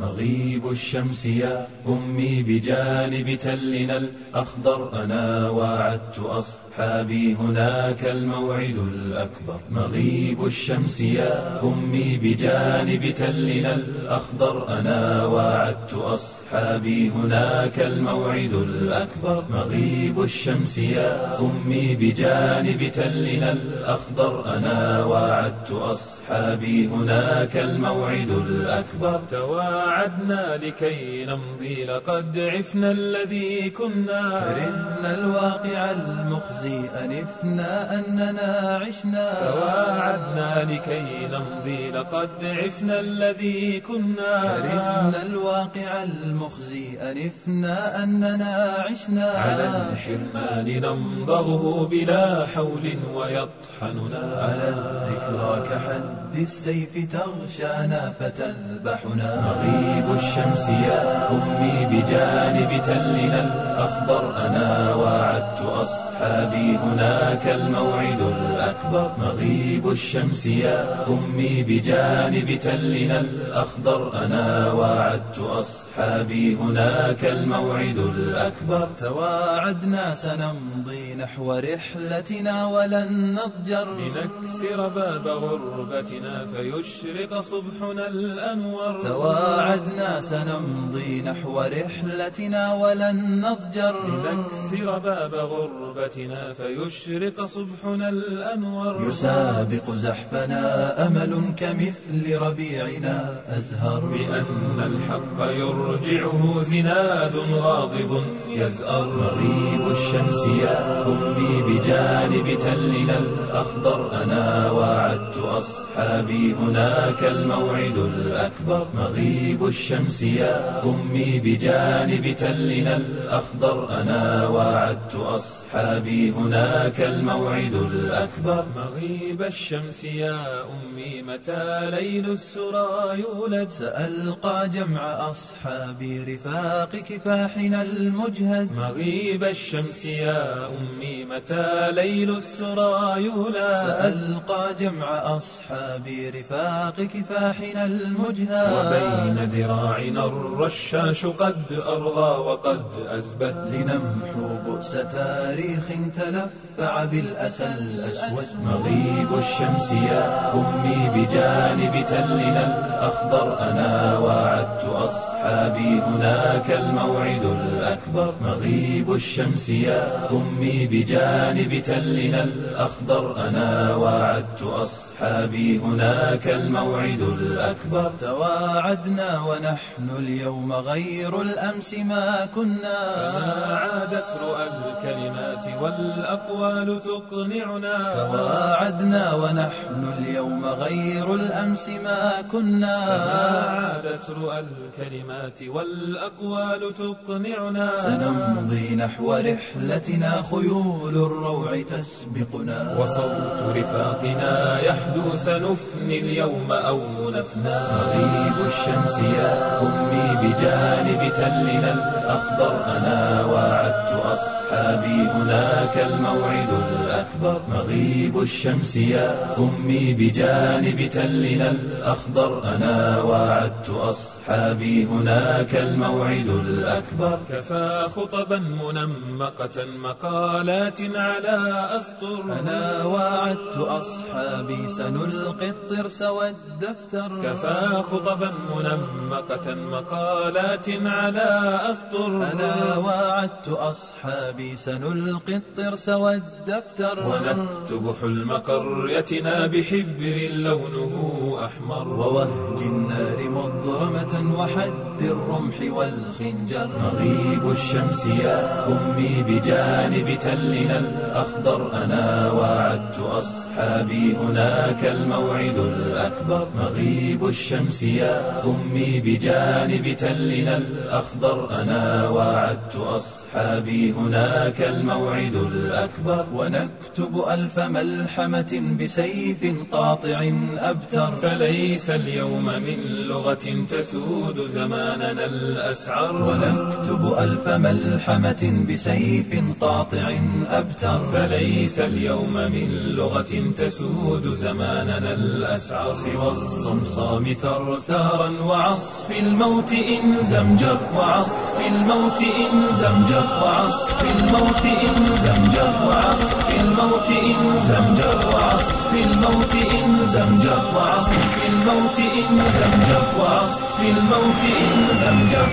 مغيب الشمس يا أمي بجانب تلنا الأخضر أنا واعدت أصحابي هناك الموعد الأكبر. مغيب الشمس يا أمي بجانب تلنا الأخضر أنا واعدت أصحابي هناك الموعد الأكبر. مغيب الشمس يا أمي بجانب تلنا الأخضر أنا واعدت أصحابي هناك الموعد الأكبر. تواعدنا لكي نمضي لقد عفنا الذي كنا. كرهنا الواقع المخزي أنفنا أننا عشنا. تواعدنا لكي نمضي لقد عفنا الذي كنا. كرهنا الواقع المخزي أنفنا أننا عشنا. على الحرمان نمضغه بلا حول ويطحننا. على الذكرى كحد السيف تغشانا فتذبحنا. مغيب الشمس يا أمي بجانب تلنا الأخضر أنا واعدت أصحابي هناك الموعد الأكبر. مغيب الشمس يا أمي بجانب تلنا الأخضر أنا واعدت أصحابي هناك الموعد الأكبر. تواعدنا سنمضي نحو رحلتنا ولن نضجر. لنكسر باب غربتنا فيشرق صبحنا الأنور. تواعدنا سنمضي نحو رحلتنا ولن نضجر. لنكسر باب غربتنا فيشرق صبحنا الأنور. يسابق زحفنا أمل كمثل ربيعنا أزهر. بأن الحق يرجعه زناد غاضب يزأر. مغيب الشمس يا أمي بجانب تلنا الأخضر. أنا واعدت أصحابي هناك الموعد الأكبر. مغيب الشمس يا أمي بجانب تلنا الأخضر. أنا واعدت أصحابي هناك الموعد الأكبر. مغيب الشمس يا أمي متى ليل السرى يولد؟ سألقى جمع أصحابي رفاق كفاحنا المجهد. مغيب الشمس يا أمي متى ليل السرى يولد؟ سألقى جمع أصحابي رفاق كفاحنا المجهد. وبين ذراعنا الرشاش قد أرغى وقد أزبد. لنمحو بؤس تاريخ تلفع بالأسى الأسود. مغيب الشمس يا أمي بجانب تلنا الأخضر. أنا واعدت أصحابي هناك الموعد الأكبر. مغيب الشمس يا أمي بجانب تلنا الأخضر. أنا واعدت أصحابي هناك الموعد الأكبر. تواعدنا ونحن اليوم غير الأمس ما كنا. فما عادت رؤى الكلمات والأقوال تقنعنا. تواعدنا ونحن اليوم غير الأمس ما كنا. فما عادت رؤى الكلمات والأقوال تقنعنا. سنمضي نحو رحلتنا خيول الروع تسبقنا. وصوت رفاقنا يحدو سنفني اليوم أو نفنى مغيب الشمس يا أمي بجانب تلنا الأخضر. أنا واعدت أصحابي هناك الموعد الأكبر. مغيب الشمس يا أمي بجانب تلنا الأخضر. أنا واعدت أصحابي هناك الموعد الأكبر. كفى خطبا منمقة مقالات على أسطر. أنا واعدت أصحابي سنلقي الطرس والدفتر. كفى خطبا منمقة مقالات على أسطر أنا واعدت أصحابي سنلقي الطرس والدفتر ونكتب حلم قريتنا بحبر لونه أحمر ووهج النار مضرمة وحد الرمح والخنجر. مغيب الشمس يا أمي بجانب تلنا الأخضر. أنا واعدت أصحابي هناك الموعد الأكبر. مغيب الشمس يا أمي بجانب تلنا الأخضر. أنا واعدت أصحابي هناك الموعد الأكبر. ونكتب ألف ملحمة بسيف قاطع أبتر. فليس اليوم من لغة تسود زمان. زماننا الأسعر. ونكتب ألف ملحمة بسيف قاطع أبتر. فليس اليوم من لغة تسود زماننا الأسعر. سوى الصمصام ثرثارا وعصف الموت إن زمجر. وعصف الموت إن زمجر. وعصف الموت إن زمجر. وعصف الموت إن زمجر. وعصف الموت إن زمجر. وعصف الموت إن زمجر. وعصف الموت إن Samjak